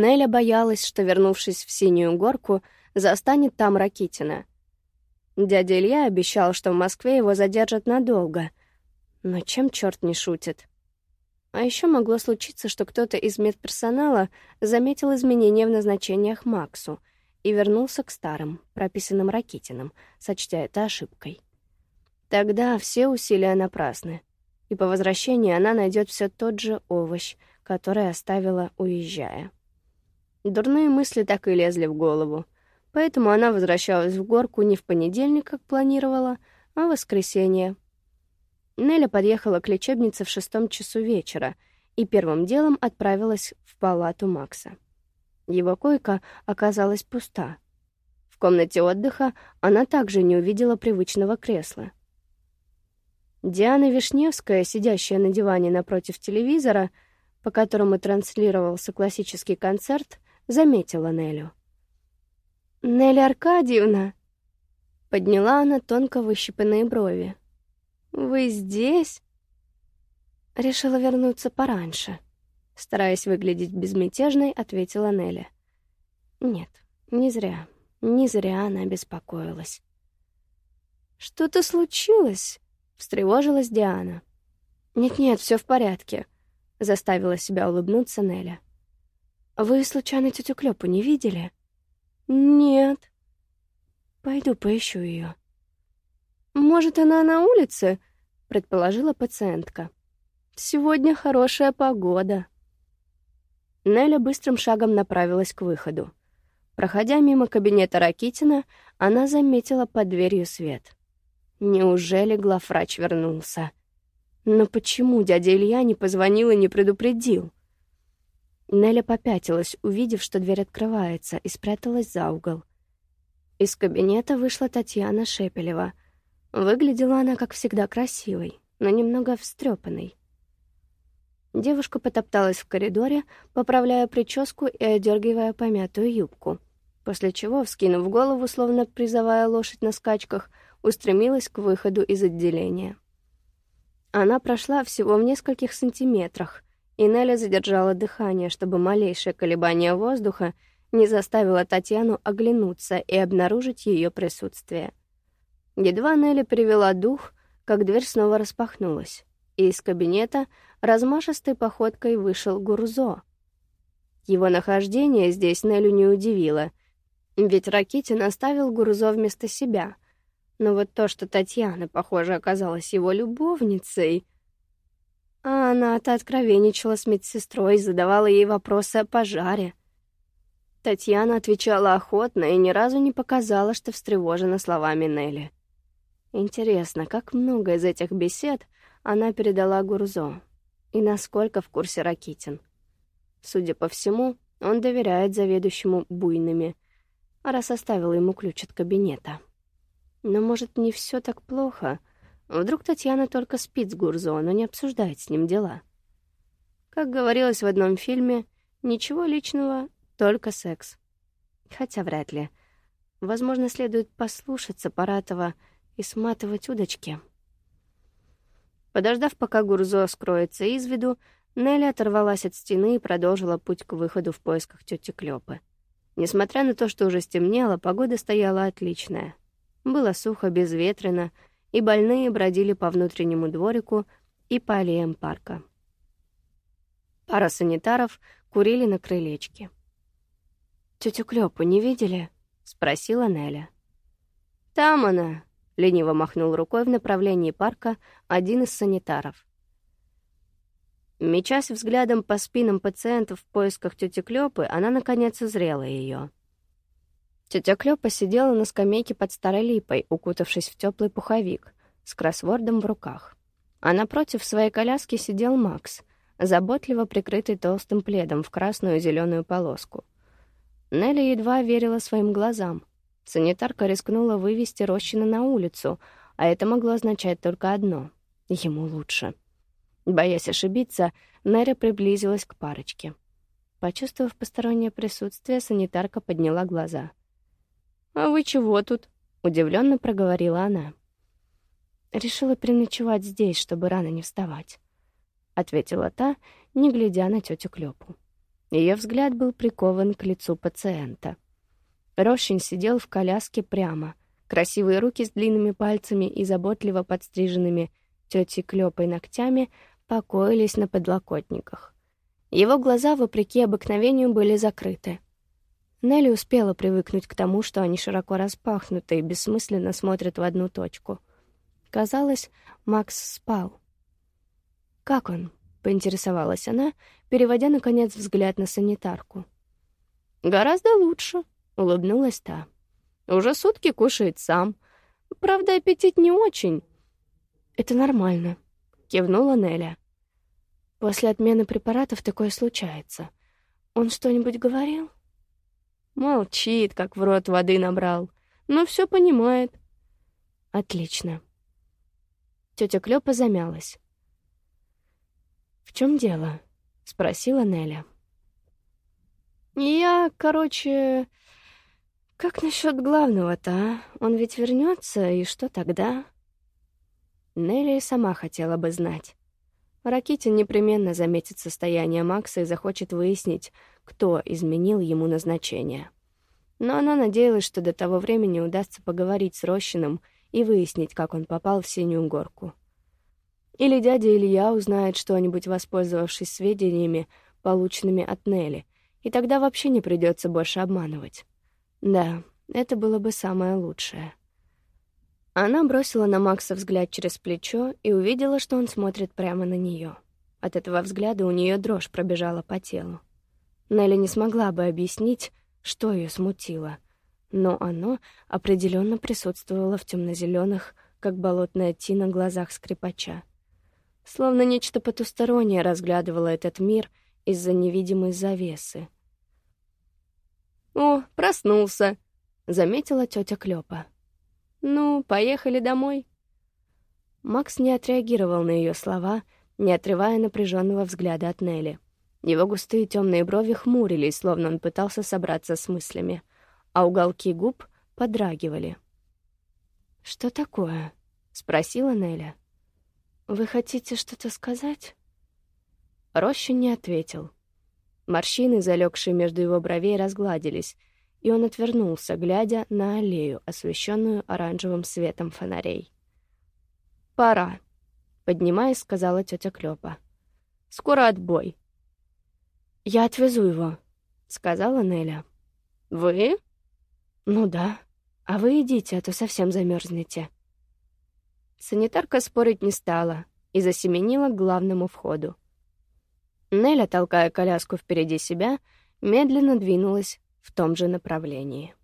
Неля боялась, что, вернувшись в Синюю горку, застанет там Ракитина. Дядя Илья обещал, что в Москве его задержат надолго. Но чем черт не шутит? А еще могло случиться, что кто-то из медперсонала заметил изменения в назначениях Максу и вернулся к старым, прописанным Ракитиным, сочтя это ошибкой. Тогда все усилия напрасны, и по возвращении она найдет все тот же овощ, который оставила, уезжая. Дурные мысли так и лезли в голову, поэтому она возвращалась в горку не в понедельник, как планировала, а в воскресенье, Неля подъехала к лечебнице в шестом часу вечера и первым делом отправилась в палату Макса. Его койка оказалась пуста. В комнате отдыха она также не увидела привычного кресла. Диана Вишневская, сидящая на диване напротив телевизора, по которому транслировался классический концерт, заметила Нелю. «Нелли Аркадьевна!» Подняла она тонко выщипанные брови. «Вы здесь?» Решила вернуться пораньше. Стараясь выглядеть безмятежной, ответила Нелли. «Нет, не зря. Не зря она беспокоилась». «Что-то случилось?» — встревожилась Диана. «Нет-нет, все в порядке», — заставила себя улыбнуться Неля. «Вы, случайно, тетю Клёпу не видели?» «Нет». «Пойду поищу ее. «Может, она на улице?» — предположила пациентка. «Сегодня хорошая погода». Неля быстрым шагом направилась к выходу. Проходя мимо кабинета Ракитина, она заметила под дверью свет. Неужели главврач вернулся? Но почему дядя Илья не позвонил и не предупредил? Неля попятилась, увидев, что дверь открывается, и спряталась за угол. Из кабинета вышла Татьяна Шепелева — Выглядела она, как всегда, красивой, но немного встрепанной. Девушка потопталась в коридоре, поправляя прическу и одергивая помятую юбку, после чего, вскинув голову, словно призывая лошадь на скачках, устремилась к выходу из отделения. Она прошла всего в нескольких сантиметрах, и Неля задержала дыхание, чтобы малейшее колебание воздуха не заставило Татьяну оглянуться и обнаружить ее присутствие — Едва Нелли привела дух, как дверь снова распахнулась, и из кабинета размашистой походкой вышел Гурзо. Его нахождение здесь Нелю не удивило, ведь Ракитин оставил Гурзо вместо себя. Но вот то, что Татьяна, похоже, оказалась его любовницей... А она-то откровенничала с медсестрой, задавала ей вопросы о пожаре. Татьяна отвечала охотно и ни разу не показала, что встревожена словами Нелли. Интересно, как много из этих бесед она передала Гурзо и насколько в курсе Ракитин. Судя по всему, он доверяет заведующему буйными, раз оставил ему ключ от кабинета. Но, может, не все так плохо? Вдруг Татьяна только спит с Гурзо, но не обсуждает с ним дела? Как говорилось в одном фильме, ничего личного, только секс. Хотя вряд ли. Возможно, следует послушаться Паратова — и сматывать удочки. Подождав, пока Гурзо скроется из виду, Нелли оторвалась от стены и продолжила путь к выходу в поисках тети Клёпы. Несмотря на то, что уже стемнело, погода стояла отличная. Было сухо, безветренно, и больные бродили по внутреннему дворику и по аллеям парка. Пара санитаров курили на крылечке. «Тетю Клёпу не видели?» — спросила Неля. «Там она», — лениво махнул рукой в направлении парка один из санитаров. Мечась взглядом по спинам пациентов в поисках тети Клёпы, она, наконец, узрела ее. Тетя Клёпа сидела на скамейке под старой липой, укутавшись в теплый пуховик, с кроссвордом в руках. А напротив своей коляски сидел Макс, заботливо прикрытый толстым пледом в красную и зеленую полоску. Нелли едва верила своим глазам — Санитарка рискнула вывести Рощина на улицу, а это могло означать только одно — ему лучше. Боясь ошибиться, Неря приблизилась к парочке. Почувствовав постороннее присутствие, санитарка подняла глаза. «А вы чего тут?» — удивленно проговорила она. «Решила переночевать здесь, чтобы рано не вставать», — ответила та, не глядя на тетю Клёпу. Ее взгляд был прикован к лицу пациента. Рощин сидел в коляске прямо. Красивые руки с длинными пальцами и заботливо подстриженными тетей Клёпой ногтями покоились на подлокотниках. Его глаза, вопреки обыкновению, были закрыты. Нелли успела привыкнуть к тому, что они широко распахнуты и бессмысленно смотрят в одну точку. Казалось, Макс спал. «Как он?» — поинтересовалась она, переводя, наконец, взгляд на санитарку. «Гораздо лучше», — улыбнулась та. «Уже сутки кушает сам. Правда, аппетит не очень». «Это нормально», — кивнула Неля. «После отмены препаратов такое случается. Он что-нибудь говорил?» Молчит, как в рот воды набрал. Но все понимает. Отлично. Тетя Клёпа замялась. «В чем дело?» — спросила Неля. «Я, короче... Как насчет главного-то, а? Он ведь вернется, и что тогда?» Нелли сама хотела бы знать. Ракитин непременно заметит состояние Макса и захочет выяснить, кто изменил ему назначение. Но она надеялась, что до того времени удастся поговорить с Рощиным и выяснить, как он попал в Синюю горку. Или дядя Илья узнает что-нибудь, воспользовавшись сведениями, полученными от Нелли, и тогда вообще не придется больше обманывать. Да, это было бы самое лучшее. Она бросила на Макса взгляд через плечо и увидела, что он смотрит прямо на нее. От этого взгляда у нее дрожь пробежала по телу. Нелли не смогла бы объяснить, что ее смутило, но оно определенно присутствовало в темно-зеленых, как болотная тина, глазах скрипача. Словно нечто потустороннее разглядывало этот мир из-за невидимой завесы. «О, проснулся!» — заметила тетя Клёпа. «Ну, поехали домой». Макс не отреагировал на ее слова, не отрывая напряженного взгляда от Нелли. Его густые темные брови хмурились, словно он пытался собраться с мыслями, а уголки губ подрагивали. «Что такое?» — спросила Неля. «Вы хотите что-то сказать?» Рощин не ответил. Морщины, залегшие между его бровей, разгладились — и он отвернулся, глядя на аллею, освещенную оранжевым светом фонарей. «Пора», — поднимаясь, сказала тетя Клёпа. «Скоро отбой». «Я отвезу его», — сказала Неля. «Вы?» «Ну да. А вы идите, а то совсем замерзнете. Санитарка спорить не стала и засеменила к главному входу. Неля, толкая коляску впереди себя, медленно двинулась в том же направлении.